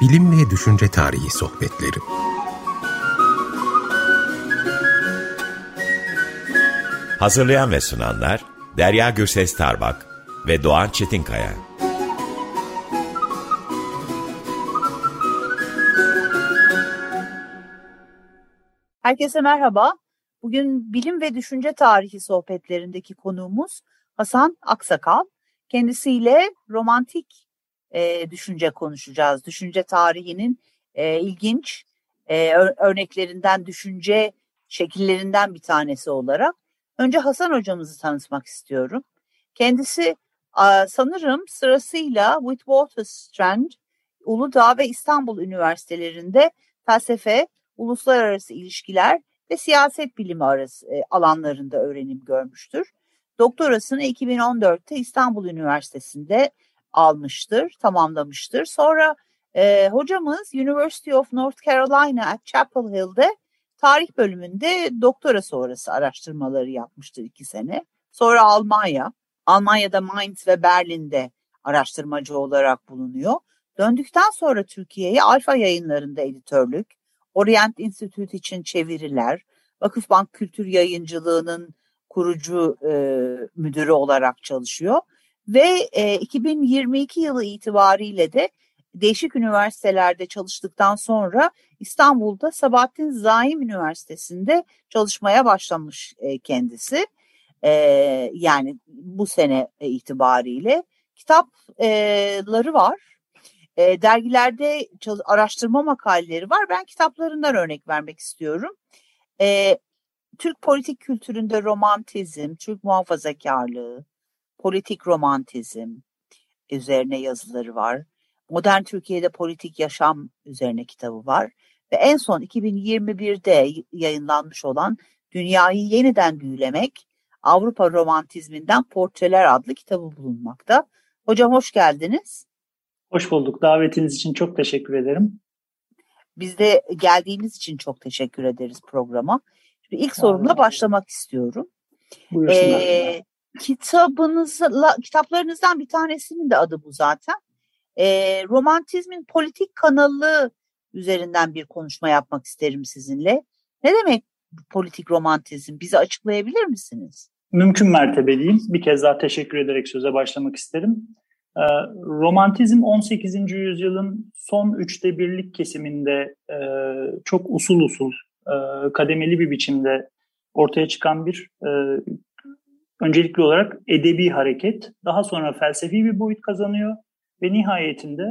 Bilim ve Düşünce Tarihi Sohbetleri Hazırlayan ve sunanlar Derya Gürses Tarbak ve Doğan Çetinkaya. Herkese merhaba. Bugün bilim ve düşünce tarihi sohbetlerindeki konuğumuz Hasan Aksakal. Kendisiyle romantik e, düşünce konuşacağız. Düşünce tarihinin e, ilginç e, örneklerinden, düşünce şekillerinden bir tanesi olarak. Önce Hasan hocamızı tanıtmak istiyorum. Kendisi sanırım sırasıyla Witwatersrand, Uludağ ve İstanbul Üniversitelerinde felsefe, uluslararası ilişkiler ve siyaset bilimi arası alanlarında öğrenim görmüştür. Doktorasını 2014'te İstanbul Üniversitesi'nde almıştır, tamamlamıştır. Sonra e, hocamız University of North Carolina at Chapel Hill'de tarih bölümünde doktora sonrası araştırmaları yapmıştır iki sene. Sonra Almanya, Almanya'da Mainz ve Berlin'de araştırmacı olarak bulunuyor. Döndükten sonra Türkiye'ye Alfa yayınlarında editörlük, Orient Institute için çeviriler, Vakıfbank Kültür Yayıncılığı'nın kurucu e, müdürü olarak çalışıyor. Ve e, 2022 yılı itibariyle de değişik üniversitelerde çalıştıktan sonra İstanbul'da Sabahattin Zaim Üniversitesi'nde çalışmaya başlamış e, kendisi. E, yani bu sene itibariyle kitapları var. E, dergilerde araştırma makaleleri var. Ben kitaplarından örnek vermek istiyorum. E, Türk politik kültüründe romantizm, Türk muhafazakarlığı, politik romantizm üzerine yazıları var. Modern Türkiye'de politik yaşam üzerine kitabı var. Ve en son 2021'de yayınlanmış olan Dünyayı Yeniden Büyülemek, Avrupa Romantizminden Portreler adlı kitabı bulunmakta. Hocam hoş geldiniz. Hoş bulduk. Davetiniz için çok teşekkür ederim. Biz de geldiğiniz için çok teşekkür ederiz programa. Şimdi ilk sorumla başlamak istiyorum. Buyursunlar. Ee, kitabınızla, kitaplarınızdan bir tanesinin de adı bu zaten. Ee, romantizmin politik kanalı üzerinden bir konuşma yapmak isterim sizinle. Ne demek politik romantizm? Bize açıklayabilir misiniz? Mümkün mertebe diyeyim. Bir kez daha teşekkür ederek söze başlamak isterim. Ee, romantizm 18. yüzyılın son üçte birlik kesiminde e, çok usul usul, e, kademeli bir biçimde ortaya çıkan bir e, öncelikli olarak edebi hareket. Daha sonra felsefi bir boyut kazanıyor ve nihayetinde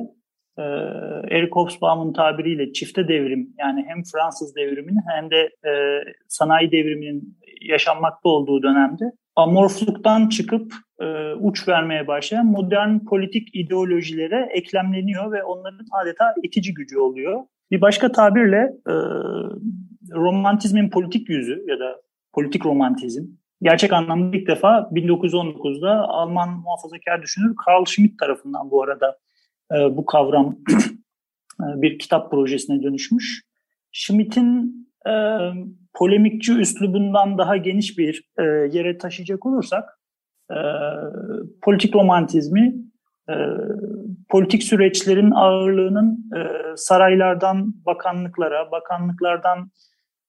Eric Hobsbawm'ın tabiriyle çifte devrim yani hem Fransız devriminin hem de sanayi devriminin yaşanmakta olduğu dönemde amorfluktan çıkıp e, uç vermeye başlayan modern politik ideolojilere eklemleniyor ve onların adeta itici gücü oluyor. Bir başka tabirle e, romantizmin politik yüzü ya da politik romantizm gerçek anlamda ilk defa 1919'da Alman muhafazakar düşünür Karl Schmitt tarafından bu arada e, bu kavram e, bir kitap projesine dönüşmüş. Schmitt'in e, polemikçi üslubundan daha geniş bir e, yere taşıyacak olursak e, politik romantizmi e, politik süreçlerin ağırlığının e, saraylardan bakanlıklara, bakanlıklardan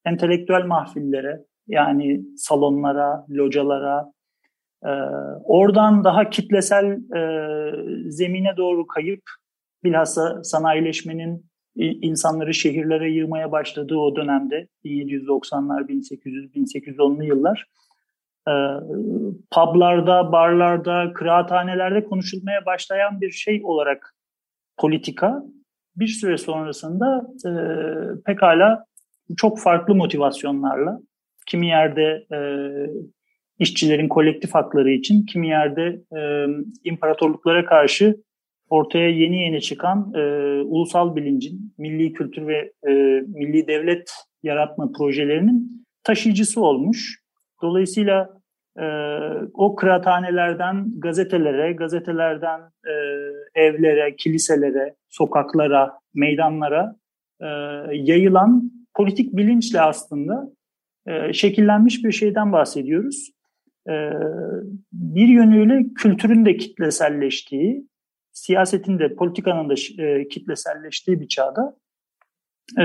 entelektüel mahfillere yani salonlara, localara, e, oradan daha kitlesel e, zemine doğru kayıp bilhassa sanayileşmenin insanları şehirlere yığmaya başladığı o dönemde 1790'lar, 1800, 1810'lu yıllar e, publarda, barlarda, kıraathanelerde konuşulmaya başlayan bir şey olarak politika bir süre sonrasında e, pekala çok farklı motivasyonlarla kimi yerde e, işçilerin kolektif hakları için, kimi yerde e, imparatorluklara karşı ortaya yeni yeni çıkan e, ulusal bilincin, milli kültür ve e, milli devlet yaratma projelerinin taşıyıcısı olmuş. Dolayısıyla e, o kıraathanelerden gazetelere, gazetelerden e, evlere, kiliselere, sokaklara, meydanlara e, yayılan politik bilinçle aslında e, şekillenmiş bir şeyden bahsediyoruz. E, bir yönüyle kültürün de kitleselleştiği, siyasetin de politikanın da e, kitleselleştiği bir çağda e,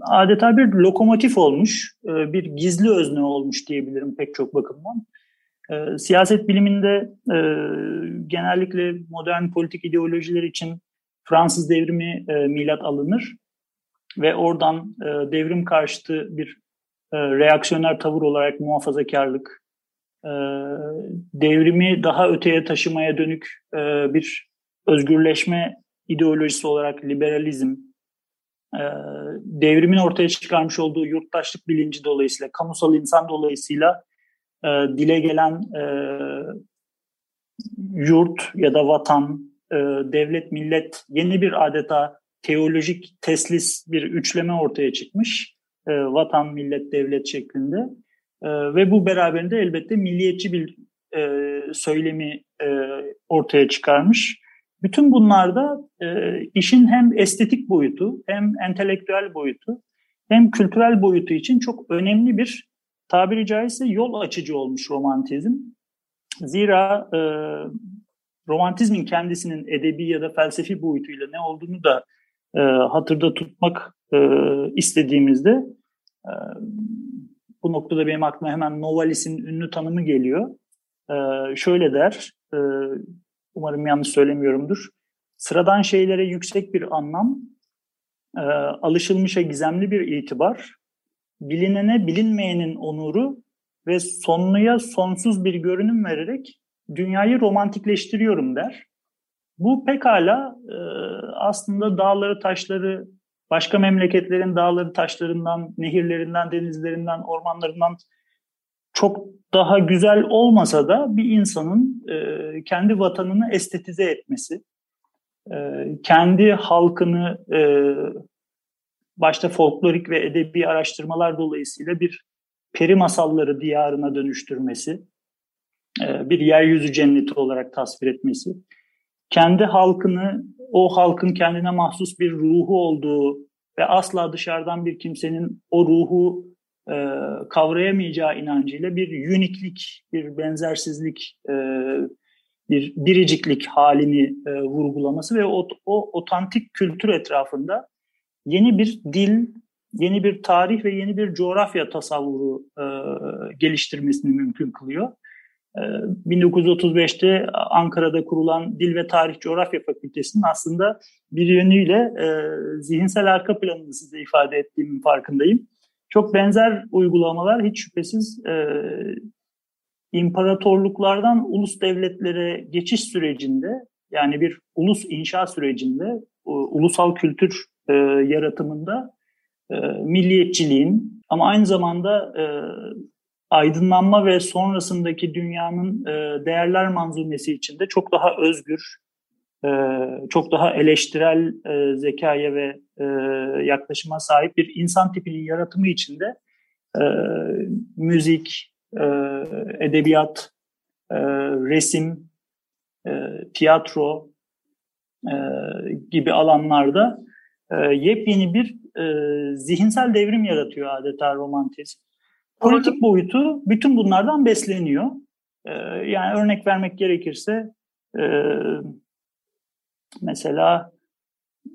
adeta bir lokomotif olmuş, e, bir gizli özne olmuş diyebilirim pek çok bakımdan. Siyaset biliminde genellikle modern politik ideolojiler için Fransız devrimi milat alınır ve oradan devrim karşıtı bir e, reaksiyoner tavır olarak muhafazakarlık, e, devrimi daha öteye taşımaya dönük e, bir özgürleşme ideolojisi olarak liberalizm, e, devrimin ortaya çıkarmış olduğu yurttaşlık bilinci dolayısıyla, kamusal insan dolayısıyla dile gelen yurt ya da vatan, devlet, millet yeni bir adeta teolojik teslis bir üçleme ortaya çıkmış. E, vatan, millet, devlet şeklinde. E, ve bu beraberinde elbette milliyetçi bir e, söylemi e, ortaya çıkarmış. Bütün bunlarda e, işin hem estetik boyutu, hem entelektüel boyutu, hem kültürel boyutu için çok önemli bir tabiri caizse yol açıcı olmuş romantizm. Zira e, romantizmin kendisinin edebi ya da felsefi boyutuyla ne olduğunu da e, hatırda tutmak e, istediğimizde e, bu noktada benim aklıma hemen Novalis'in ünlü tanımı geliyor. E, şöyle der, e, umarım yanlış söylemiyorumdur. Sıradan şeylere yüksek bir anlam, e, alışılmışa gizemli bir itibar, bilinene bilinmeyenin onuru ve sonluya sonsuz bir görünüm vererek dünyayı romantikleştiriyorum der. Bu pekala e, aslında dağları, taşları, başka memleketlerin dağları, taşlarından, nehirlerinden, denizlerinden, ormanlarından çok daha güzel olmasa da bir insanın e, kendi vatanını estetize etmesi, e, kendi halkını e, başta folklorik ve edebi araştırmalar dolayısıyla bir peri masalları diyarına dönüştürmesi, e, bir yeryüzü cenneti olarak tasvir etmesi, kendi halkını, o halkın kendine mahsus bir ruhu olduğu ve asla dışarıdan bir kimsenin o ruhu e, kavrayamayacağı inancıyla bir uniklik, bir benzersizlik, e, bir biriciklik halini e, vurgulaması ve o, o otantik kültür etrafında yeni bir dil, yeni bir tarih ve yeni bir coğrafya tasavvuru e, geliştirmesini mümkün kılıyor. 1935'te ee, Ankara'da kurulan Dil ve Tarih Coğrafya Fakültesi'nin aslında bir yönüyle e, zihinsel arka planını size ifade ettiğimin farkındayım. Çok benzer uygulamalar hiç şüphesiz e, imparatorluklardan ulus devletlere geçiş sürecinde yani bir ulus inşa sürecinde ulusal kültür e, yaratımında milliyetçiliğin ama aynı zamanda aydınlanma ve sonrasındaki dünyanın e, değerler manzumesi içinde çok daha özgür, e, çok daha eleştirel e, zekaya ve e, yaklaşıma sahip bir insan tipinin yaratımı içinde e, müzik, e, edebiyat, e, resim, e, tiyatro e, gibi alanlarda e, yepyeni bir e, zihinsel devrim yaratıyor adeta romantizm. Politik boyutu bütün bunlardan besleniyor. Ee, yani örnek vermek gerekirse e, mesela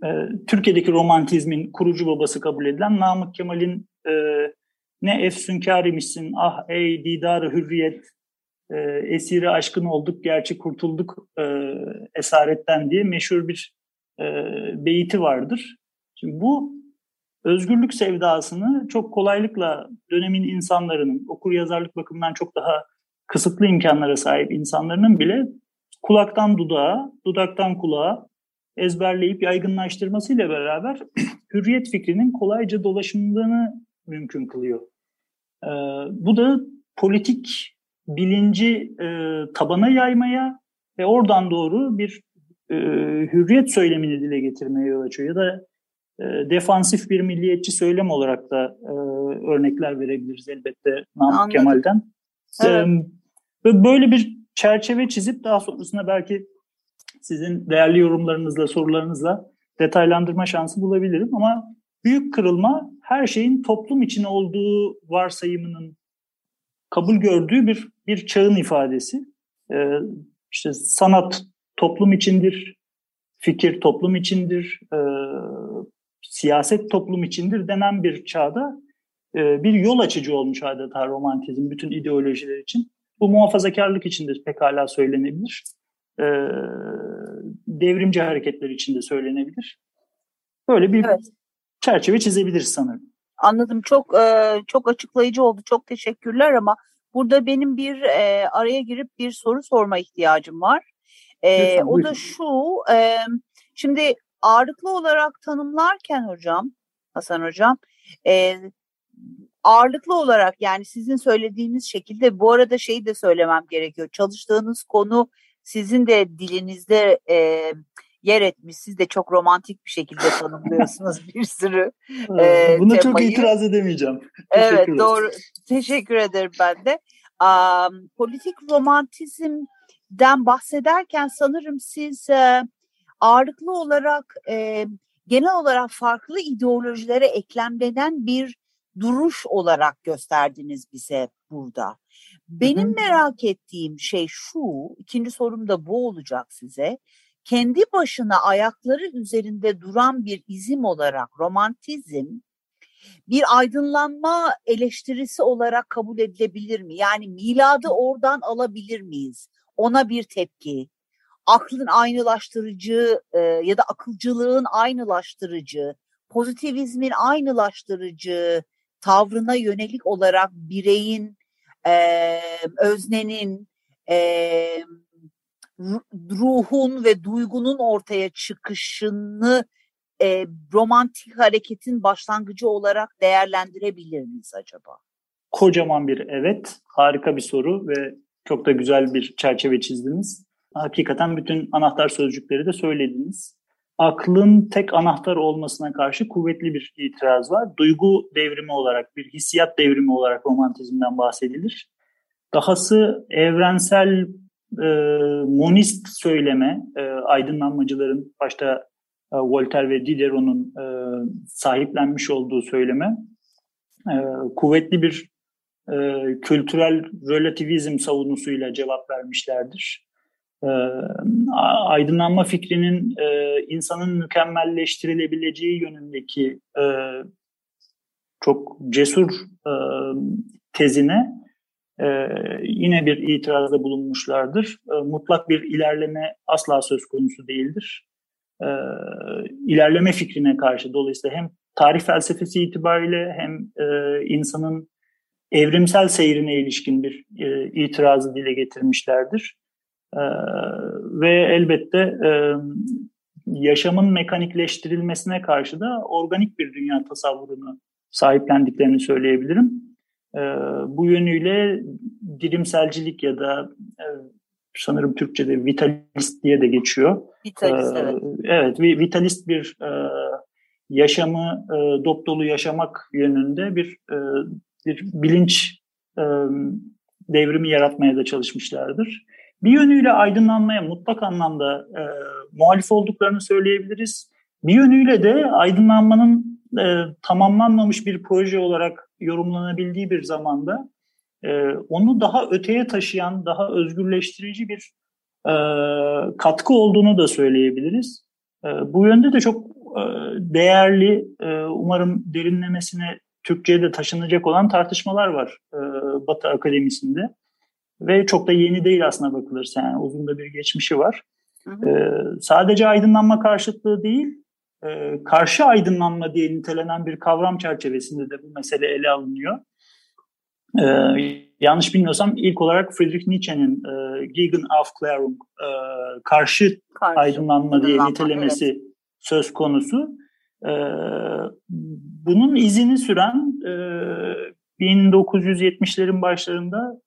e, Türkiye'deki romantizmin kurucu babası kabul edilen Namık Kemal'in e, ne efsünkârimişsin ah ey didarı hürriyet e, esiri aşkın olduk gerçi kurtulduk e, esaretten diye meşhur bir e, beyti vardır. Şimdi bu özgürlük sevdasını çok kolaylıkla dönemin insanların okur yazarlık bakımından çok daha kısıtlı imkanlara sahip insanların bile kulaktan dudağa, dudaktan kulağa ezberleyip yaygınlaştırmasıyla beraber hürriyet fikrinin kolayca dolaşımını mümkün kılıyor. Ee, bu da politik bilinci e, tabana yaymaya ve oradan doğru bir e, hürriyet söylemini dile getirmeye yol açıyor. Ya da e, defansif bir milliyetçi söylem olarak da e, örnekler verebiliriz elbette Namık Kemal'den. Evet. E, böyle bir çerçeve çizip daha sonrasında belki sizin değerli yorumlarınızla, sorularınızla detaylandırma şansı bulabilirim. Ama büyük kırılma her şeyin toplum içine olduğu varsayımının kabul gördüğü bir bir çağın ifadesi. Ee, işte sanat toplum içindir, fikir toplum içindir, e, siyaset toplum içindir denen bir çağda e, bir yol açıcı olmuş adeta romantizm bütün ideolojiler için. Bu muhafazakarlık için de pekala söylenebilir. E, devrimci hareketler için de söylenebilir. Böyle bir evet. çerçeve çizebiliriz sanırım. Anladım. Çok e, çok açıklayıcı oldu. Çok teşekkürler ama burada benim bir e, araya girip bir soru sorma ihtiyacım var. E, Lütfen, o da şu. E, şimdi ağırlıklı olarak tanımlarken hocam, Hasan hocam, e, ağırlıklı olarak yani sizin söylediğiniz şekilde bu arada şeyi de söylemem gerekiyor. Çalıştığınız konu sizin de dilinizde e, yer etmiş. Siz de çok romantik bir şekilde tanımlıyorsunuz bir sürü e, Buna temayı. çok itiraz edemeyeceğim. evet doğru. Teşekkür ederim ben de. Um, politik romantizmden bahsederken sanırım siz e, ağırlıklı olarak e, genel olarak farklı ideolojilere eklemlenen bir duruş olarak gösterdiniz bize burada. Benim merak ettiğim şey şu, ikinci sorum da bu olacak size. Kendi başına ayakları üzerinde duran bir izim olarak romantizm bir aydınlanma eleştirisi olarak kabul edilebilir mi? Yani miladı oradan alabilir miyiz? Ona bir tepki, aklın aynılaştırıcı e, ya da akılcılığın aynılaştırıcı, pozitivizmin aynılaştırıcı tavrına yönelik olarak bireyin, e, öznenin, e, ruhun ve duygunun ortaya çıkışını e, romantik hareketin başlangıcı olarak değerlendirebilir miyiz acaba? Kocaman bir evet, harika bir soru ve çok da güzel bir çerçeve çizdiniz. Hakikaten bütün anahtar sözcükleri de söylediniz. Aklın tek anahtar olmasına karşı kuvvetli bir itiraz var. Duygu devrimi olarak, bir hissiyat devrimi olarak romantizmden bahsedilir. Dahası evrensel e, monist söyleme, e, aydınlanmacıların başta e, Voltaire ve Diderot'un e, sahiplenmiş olduğu söyleme, e, kuvvetli bir e, kültürel relativizm savunusuyla cevap vermişlerdir e, aydınlanma fikrinin e, insanın mükemmelleştirilebileceği yönündeki e, çok cesur e, tezine e, yine bir itirazda bulunmuşlardır. E, mutlak bir ilerleme asla söz konusu değildir. E, ilerleme fikrine karşı dolayısıyla hem tarih felsefesi itibariyle hem e, insanın evrimsel seyrine ilişkin bir e, itirazı dile getirmişlerdir. Ee, ve elbette e, yaşamın mekanikleştirilmesine karşı da organik bir dünya tasavvurunu sahiplendiklerini söyleyebilirim. E, bu yönüyle dirimselcilik ya da e, sanırım Türkçe'de vitalist diye de geçiyor. Vitalist, e, evet. Evet, vitalist bir e, yaşamı e, dop dolu yaşamak yönünde bir e, bir bilinç e, devrimi yaratmaya da çalışmışlardır bir yönüyle aydınlanmaya mutlak anlamda e, muhalif olduklarını söyleyebiliriz. Bir yönüyle de aydınlanmanın e, tamamlanmamış bir proje olarak yorumlanabildiği bir zamanda e, onu daha öteye taşıyan, daha özgürleştirici bir e, katkı olduğunu da söyleyebiliriz. E, bu yönde de çok e, değerli, e, umarım derinlemesine Türkçe'ye de taşınacak olan tartışmalar var e, Batı Akademisi'nde. Ve çok da yeni değil aslında bakılırsa yani uzun da bir geçmişi var. Hı hı. Ee, sadece aydınlanma karşıtlığı değil, e, karşı aydınlanma diye nitelenen bir kavram çerçevesinde de bu mesele ele alınıyor. Ee, yanlış bilmiyorsam ilk olarak Friedrich Nietzsche'nin e, Gegenaufklärung, e, karşı, karşı aydınlanma diye nitelemesi evet. söz konusu. E, bunun izini süren e, 1970'lerin başlarında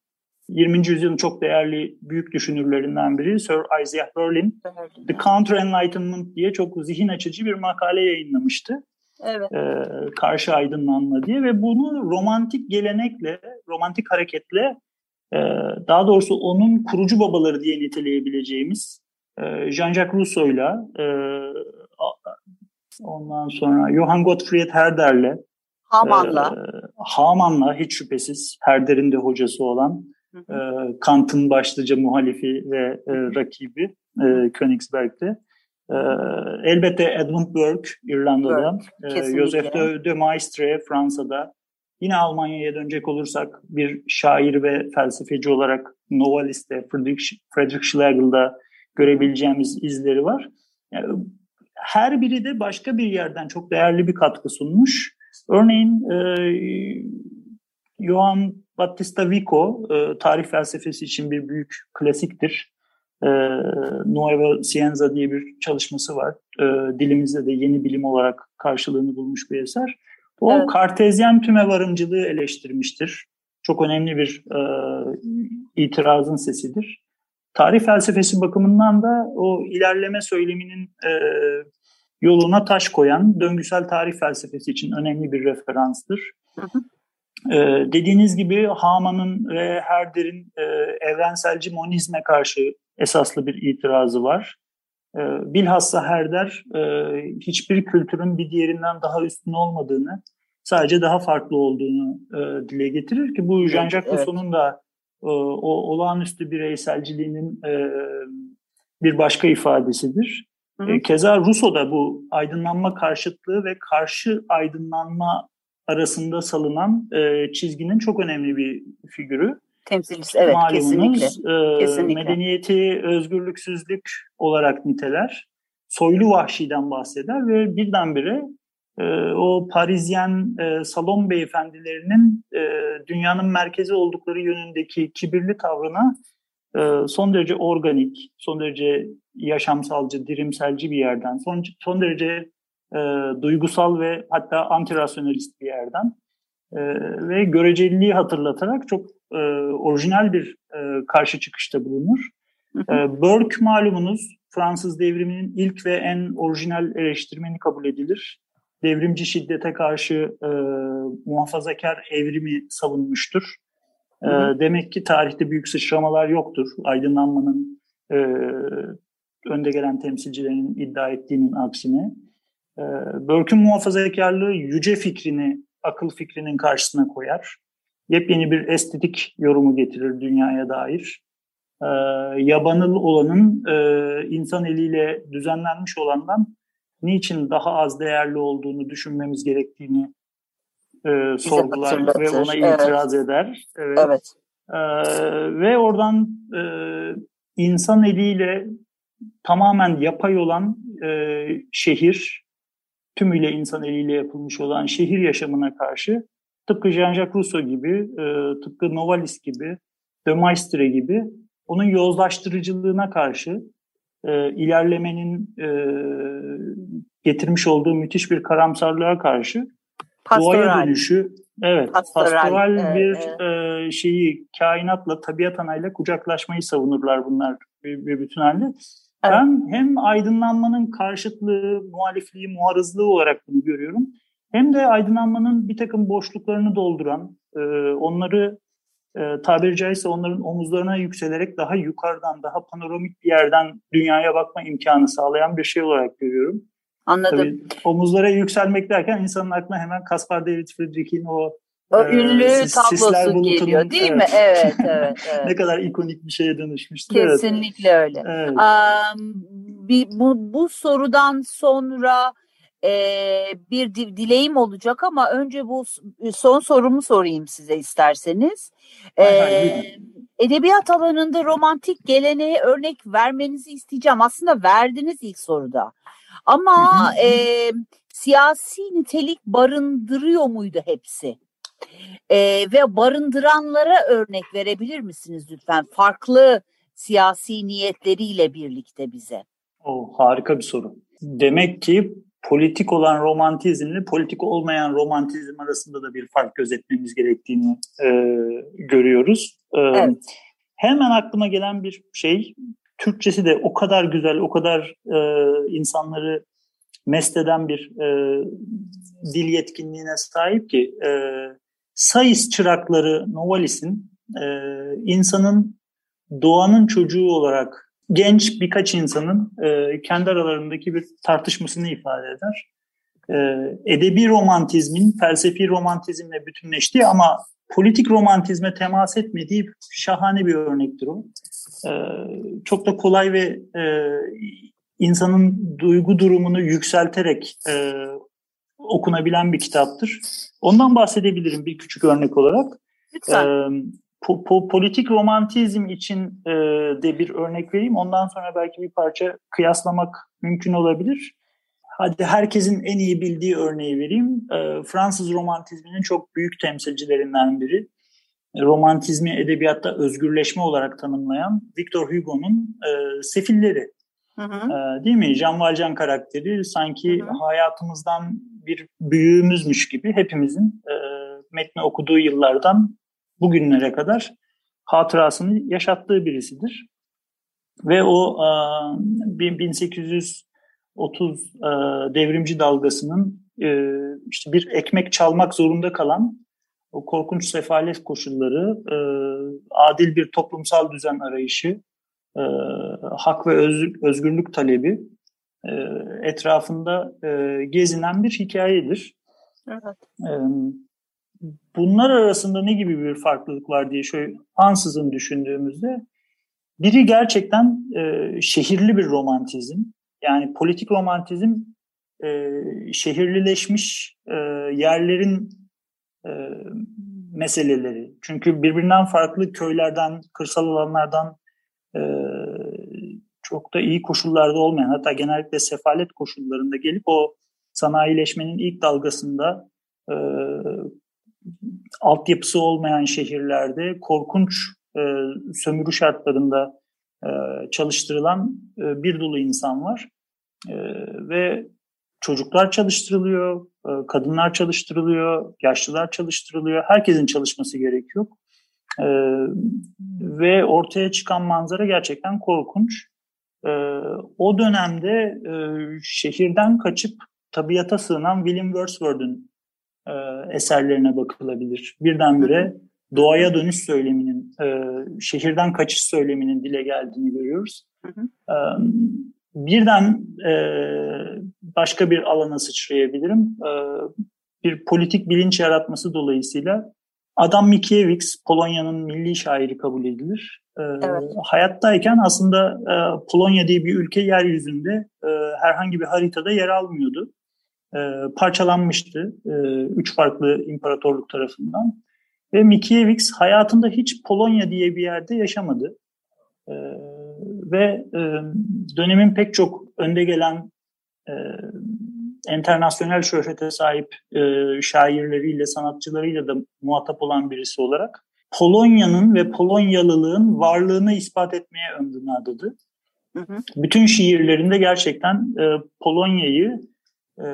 20. yüzyılın çok değerli büyük düşünürlerinden biri Sir Isaiah Berlin The Counter-Enlightenment diye çok zihin açıcı bir makale yayınlamıştı. Evet. Ee, karşı aydınlanma diye ve bunu romantik gelenekle, romantik hareketle e, daha doğrusu onun kurucu babaları diye niteleyebileceğimiz e, Jean-Jacques Rousseau'yla e, ondan sonra Johann Gottfried Herder'le Haman'la e, Haman'la hiç şüphesiz Herder'in de hocası olan E, Kant'ın başlıca muhalifi ve e, rakibi e, Königsberg'de. E, elbette Edmund Burke İrlanda'da, Burke, e, Joseph de, de Maistre Fransa'da. Yine Almanya'ya dönecek olursak bir şair ve felsefeci olarak Novalist'te, Friedrich, Friedrich Schlegel'da görebileceğimiz izleri var. Yani her biri de başka bir yerden çok değerli bir katkı sunmuş. Örneğin e, Johann Battista Vico e, tarih felsefesi için bir büyük klasiktir. E, Nueva Scienza diye bir çalışması var. E, dilimizde de yeni bilim olarak karşılığını bulmuş bir eser. O evet. kartezyen tüme varımcılığı eleştirmiştir. Çok önemli bir e, itirazın sesidir. Tarih felsefesi bakımından da o ilerleme söyleminin e, yoluna taş koyan döngüsel tarih felsefesi için önemli bir referanstır. Hı hı. Ee, dediğiniz gibi Haman'ın ve Herder'in e, evrenselci monizme karşı esaslı bir itirazı var. E, bilhassa Herder e, hiçbir kültürün bir diğerinden daha üstün olmadığını, sadece daha farklı olduğunu e, dile getirir ki bu Jean-Jacques Rousseau'nun da e, o olağanüstü bireyselciliğinin e, bir başka ifadesidir. Hı hı. Keza Rousseau da bu aydınlanma karşıtlığı ve karşı aydınlanma arasında salınan e, çizginin çok önemli bir figürü. Temsilcisi evet Malumunuz, kesinlikle. E, kesinlikle. Medeniyeti özgürlüksüzlük olarak niteler. Soylu vahşiden bahseder ve birdenbire e, o Parisyen e, salon beyefendilerinin e, dünyanın merkezi oldukları yönündeki kibirli tavrına e, son derece organik, son derece yaşamsalcı, dirimselci bir yerden, son, son derece e, duygusal ve hatta antirasyonalist bir yerden e, ve göreceliliği hatırlatarak çok e, orijinal bir e, karşı çıkışta bulunur. E, Burke malumunuz Fransız devriminin ilk ve en orijinal eleştirmeni kabul edilir. Devrimci şiddete karşı e, muhafazakar evrimi savunmuştur. E, demek ki tarihte büyük sıçramalar yoktur. Aydınlanmanın e, önde gelen temsilcilerinin iddia ettiğinin aksine. E, Burke'ün muhafazakarlığı yüce fikrini, akıl fikrinin karşısına koyar. Yepyeni bir estetik yorumu getirir dünyaya dair. E, yabanıl olanın e, insan eliyle düzenlenmiş olandan niçin daha az değerli olduğunu düşünmemiz gerektiğini e, sorgular ve ona itiraz evet. eder. Evet. evet. E, ve oradan e, insan eliyle tamamen yapay olan e, şehir, tümüyle insan eliyle yapılmış olan şehir yaşamına karşı tıpkı Jean-Jacques Rousseau gibi, e, tıpkı Novalis gibi, De Maistre gibi onun yozlaştırıcılığına karşı e, ilerlemenin e, getirmiş olduğu müthiş bir karamsarlığa karşı pastoral. doğaya dönüşü evet pastoral, pastoral bir e, şeyi kainatla tabiat anayla kucaklaşmayı savunurlar bunlar bir, bir bütün halde. Evet. Ben hem aydınlanmanın karşıtlığı, muhalifliği, muharızlığı olarak bunu görüyorum. Hem de aydınlanmanın bir takım boşluklarını dolduran, e, onları e, tabiri caizse onların omuzlarına yükselerek daha yukarıdan, daha panoramik bir yerden dünyaya bakma imkanı sağlayan bir şey olarak görüyorum. Anladım. Tabii, omuzlara yükselmek derken insanın aklına hemen Caspar David Friedrich'in o o e, ünlü sis, tablosu geliyor değil evet. mi? Evet, evet, evet. ne kadar ikonik bir şeye dönüşmüştü. Kesinlikle evet. öyle. Evet. Um, bir, bu, bu sorudan sonra e, bir dileğim olacak ama önce bu son sorumu sorayım size isterseniz. E, edebiyat alanında romantik geleneğe örnek vermenizi isteyeceğim. Aslında verdiniz ilk soruda. Ama e, siyasi nitelik barındırıyor muydu hepsi? E, ve barındıranlara örnek verebilir misiniz lütfen? Farklı siyasi niyetleriyle birlikte bize. O harika bir soru. Demek ki politik olan romantizmle politik olmayan romantizm arasında da bir fark gözetmemiz gerektiğini e, görüyoruz. E, evet. Hemen aklıma gelen bir şey, Türkçesi de o kadar güzel, o kadar e, insanları mest eden bir e, dil yetkinliğine sahip ki e, Sayıs çırakları Novalis'in e, insanın doğanın çocuğu olarak genç birkaç insanın e, kendi aralarındaki bir tartışmasını ifade eder. E, edebi romantizmin felsefi romantizmle bütünleştiği ama politik romantizme temas etmediği şahane bir örnektir o. E, çok da kolay ve e, insanın duygu durumunu yükselterek e, okunabilen bir kitaptır. Ondan bahsedebilirim bir küçük örnek olarak. Lütfen. E, po, po, politik romantizm için e, de bir örnek vereyim. Ondan sonra belki bir parça kıyaslamak mümkün olabilir. Hadi herkesin en iyi bildiği örneği vereyim. E, Fransız romantizminin çok büyük temsilcilerinden biri. E, romantizmi edebiyatta özgürleşme olarak tanımlayan Victor Hugo'nun e, Sefilleri. Hı hı. Değil mi? Jean Valjean karakteri sanki hı hı. hayatımızdan bir büyüğümüzmüş gibi hepimizin e, metni okuduğu yıllardan bugünlere kadar hatırasını yaşattığı birisidir. Ve o e, 1830 e, devrimci dalgasının e, işte bir ekmek çalmak zorunda kalan o korkunç sefalet koşulları, e, adil bir toplumsal düzen arayışı, e, hak ve öz, özgürlük talebi e, etrafında e, gezinen bir hikayedir. Evet. E, bunlar arasında ne gibi bir farklılık var diye şöyle ansızın düşündüğümüzde biri gerçekten e, şehirli bir romantizm. Yani politik romantizm e, şehirlileşmiş e, yerlerin e, meseleleri. Çünkü birbirinden farklı köylerden, kırsal alanlardan e, çok da iyi koşullarda olmayan hatta genellikle sefalet koşullarında gelip o sanayileşmenin ilk dalgasında e, altyapısı olmayan şehirlerde korkunç e, sömürü şartlarında e, çalıştırılan e, bir dolu insan var. E, ve çocuklar çalıştırılıyor, e, kadınlar çalıştırılıyor, yaşlılar çalıştırılıyor. Herkesin çalışması gerekiyor. E, ve ortaya çıkan manzara gerçekten korkunç. E, o dönemde e, şehirden kaçıp tabiata sığınan William Wordsworth'un e, eserlerine bakılabilir. Birdenbire doğaya dönüş söyleminin, e, şehirden kaçış söyleminin dile geldiğini görüyoruz. Hı hı. E, birden e, başka bir alana sıçrayabilirim. E, bir politik bilinç yaratması dolayısıyla Adam Mickiewicz Polonya'nın milli şairi kabul edilir. E, evet. Hayattayken aslında e, Polonya diye bir ülke yeryüzünde e, herhangi bir haritada yer almıyordu e, parçalanmıştı e, üç farklı imparatorluk tarafından. Ve Mickiewicz hayatında hiç Polonya diye bir yerde yaşamadı. E, ve e, dönemin pek çok önde gelen e, internasyonel şöhrete sahip e, şairleriyle, sanatçılarıyla da muhatap olan birisi olarak Polonya'nın ve Polonyalılığın varlığını ispat etmeye ömrünü adadı. Hı hı. Bütün şiirlerinde gerçekten e, Polonya'yı e,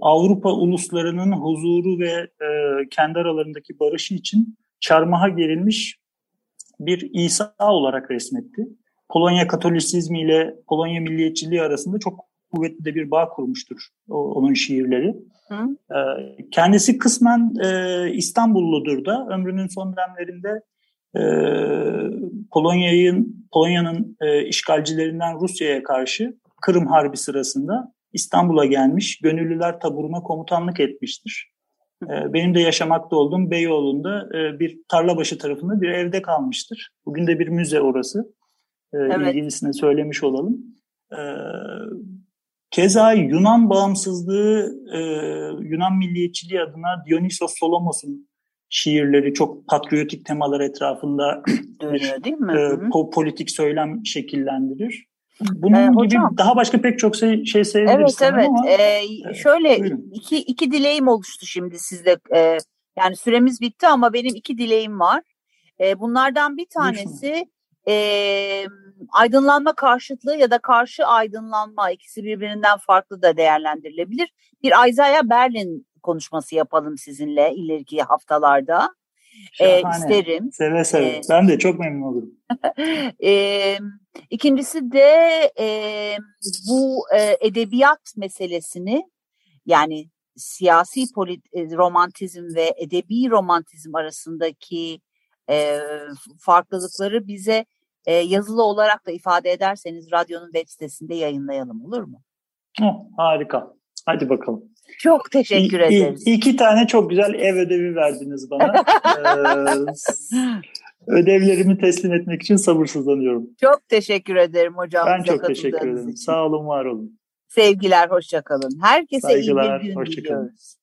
Avrupa uluslarının huzuru ve e, kendi aralarındaki barışı için çarmıha gerilmiş bir İsa olarak resmetti. Polonya Katolisizmi ile Polonya milliyetçiliği arasında çok kuvvetli de bir bağ kurmuştur o, onun şiirleri. Hı. E, kendisi kısmen e, İstanbulludur da ömrünün son dönemlerinde e, Polonya'nın Polonya'nın e, işgalcilerinden Rusya'ya karşı Kırım Harbi sırasında İstanbul'a gelmiş, gönüllüler taburuna komutanlık etmiştir. Ee, benim de yaşamakta olduğum Beyoğlu'nda e, bir tarlabaşı tarafında bir evde kalmıştır. Bugün de bir müze orası. Ee, evet. İlgilisine söylemiş olalım. Ee, keza Yunan bağımsızlığı, e, Yunan milliyetçiliği adına Dionysos Solomos'un şiirleri çok patriotik temalar etrafında Dönüyor, değil mi? E, politik söylem şekillendirir. Bunun ee, hocam, gibi daha başka pek çok şey, şey sayabiliriz. Evet evet. Ama, ee, şöyle iki, iki dileğim oluştu şimdi sizde. Ee, yani süremiz bitti ama benim iki dileğim var. Ee, bunlardan bir tanesi e, aydınlanma karşıtlığı ya da karşı aydınlanma ikisi birbirinden farklı da değerlendirilebilir. Bir Isaiah Berlin konuşması yapalım sizinle ileriki haftalarda e, isterim. Seve seve. E, ben de çok memnun olurum. e, ikincisi de e, bu e, edebiyat meselesini yani siyasi polit, e, romantizm ve edebi romantizm arasındaki e, farklılıkları bize e, yazılı olarak da ifade ederseniz radyonun web sitesinde yayınlayalım olur mu? Oh, harika. Hadi bakalım. Çok teşekkür İ, ederiz. İki tane çok güzel ev ödevi verdiniz bana. ee, ödevlerimi teslim etmek için sabırsızlanıyorum. Çok teşekkür ederim hocam. Ben çok teşekkür ederim. için. Sağ olun, var olun. Sevgiler, hoşça kalın. Herkese Saygılar, iyi bir gün diliyoruz.